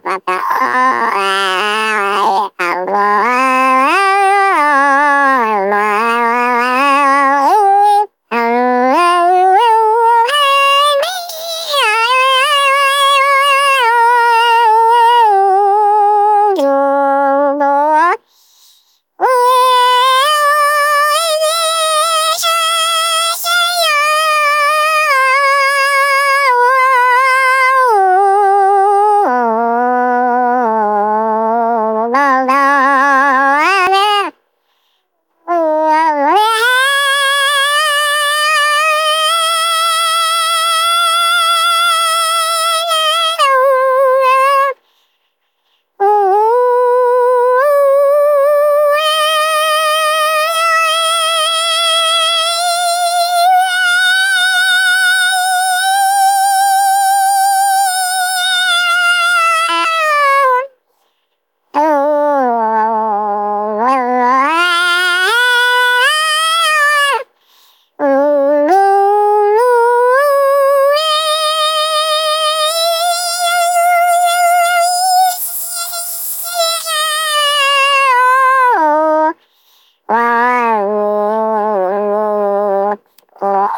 パタ、おー、あ、la. Bye.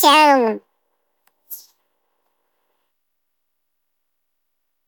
ちゃん。